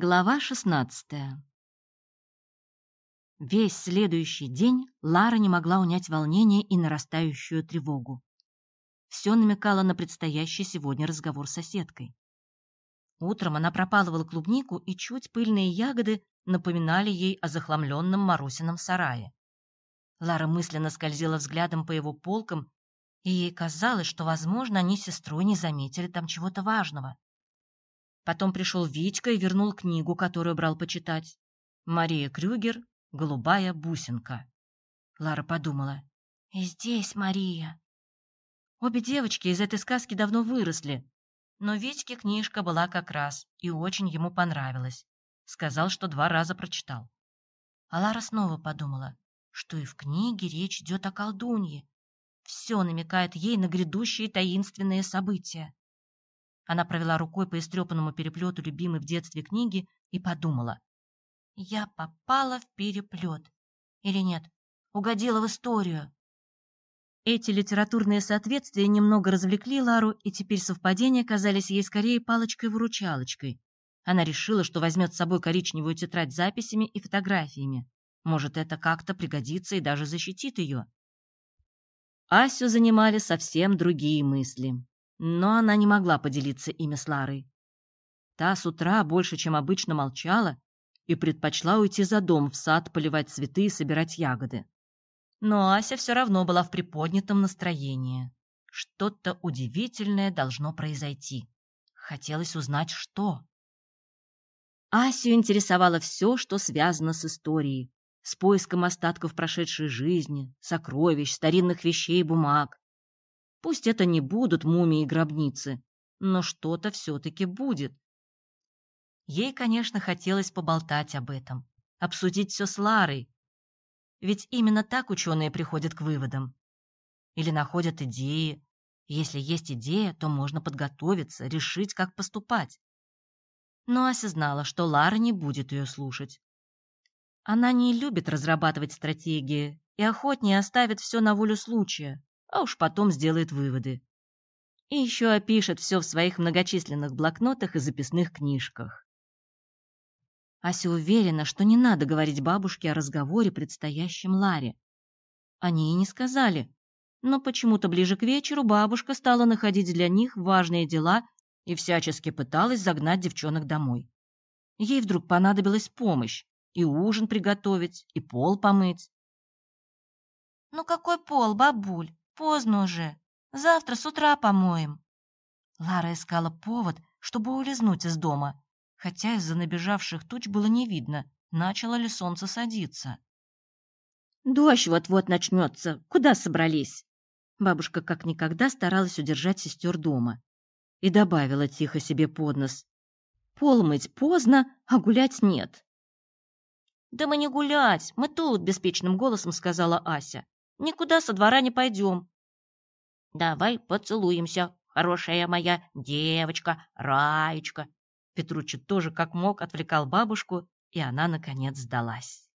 Глава 16 Весь следующий день Лара не могла унять волнение и нарастающую тревогу. Все намекало на предстоящий сегодня разговор с соседкой. Утром она пропалывала клубнику, и чуть пыльные ягоды напоминали ей о захламленном Марусином сарае. Лара мысленно скользила взглядом по его полкам, и ей казалось, что, возможно, они с сестрой не заметили там чего-то важного. Потом пришел Витька и вернул книгу, которую брал почитать. Мария Крюгер голубая бусинка. Лара подумала. «И здесь Мария». Обе девочки из этой сказки давно выросли, но Витьке книжка была как раз и очень ему понравилась. Сказал, что два раза прочитал. А Лара снова подумала, что и в книге речь идет о колдунье. Все намекает ей на грядущие таинственные события. Она провела рукой по истрепанному переплету любимой в детстве книги и подумала. Я попала в переплет. Или нет, угодила в историю. Эти литературные соответствия немного развлекли Лару, и теперь совпадения казались ей скорее палочкой-выручалочкой. Она решила, что возьмет с собой коричневую тетрадь с записями и фотографиями. Может, это как-то пригодится и даже защитит ее. Асю занимали совсем другие мысли, но она не могла поделиться ими с Ларой. Та с утра больше, чем обычно, молчала и предпочла уйти за дом в сад поливать цветы и собирать ягоды. Но Ася все равно была в приподнятом настроении. Что-то удивительное должно произойти. Хотелось узнать, что. Асю интересовало все, что связано с историей, с поиском остатков прошедшей жизни, сокровищ, старинных вещей и бумаг. Пусть это не будут мумии и гробницы, но что-то все-таки будет, Ей, конечно, хотелось поболтать об этом, обсудить все с Ларой. Ведь именно так ученые приходят к выводам. Или находят идеи. Если есть идея, то можно подготовиться, решить, как поступать. Но Ася знала, что Лара не будет ее слушать. Она не любит разрабатывать стратегии и охотнее оставит все на волю случая, а уж потом сделает выводы. И еще опишет все в своих многочисленных блокнотах и записных книжках. Ася уверена, что не надо говорить бабушке о разговоре, предстоящем Ларе. Они и не сказали. Но почему-то ближе к вечеру бабушка стала находить для них важные дела и всячески пыталась загнать девчонок домой. Ей вдруг понадобилась помощь и ужин приготовить, и пол помыть. «Ну какой пол, бабуль? Поздно уже. Завтра с утра помоем». Лара искала повод, чтобы улизнуть из дома, хотя из-за набежавших туч было не видно, начало ли солнце садиться. «Дождь вот-вот начнется. Куда собрались?» Бабушка как никогда старалась удержать сестер дома и добавила тихо себе под нос. «Пол мыть поздно, а гулять нет». «Да мы не гулять, мы тут», — беспечным голосом сказала Ася. «Никуда со двора не пойдем». «Давай поцелуемся, хорошая моя девочка, Раечка», Петруччи тоже как мог отвлекал бабушку, и она, наконец, сдалась.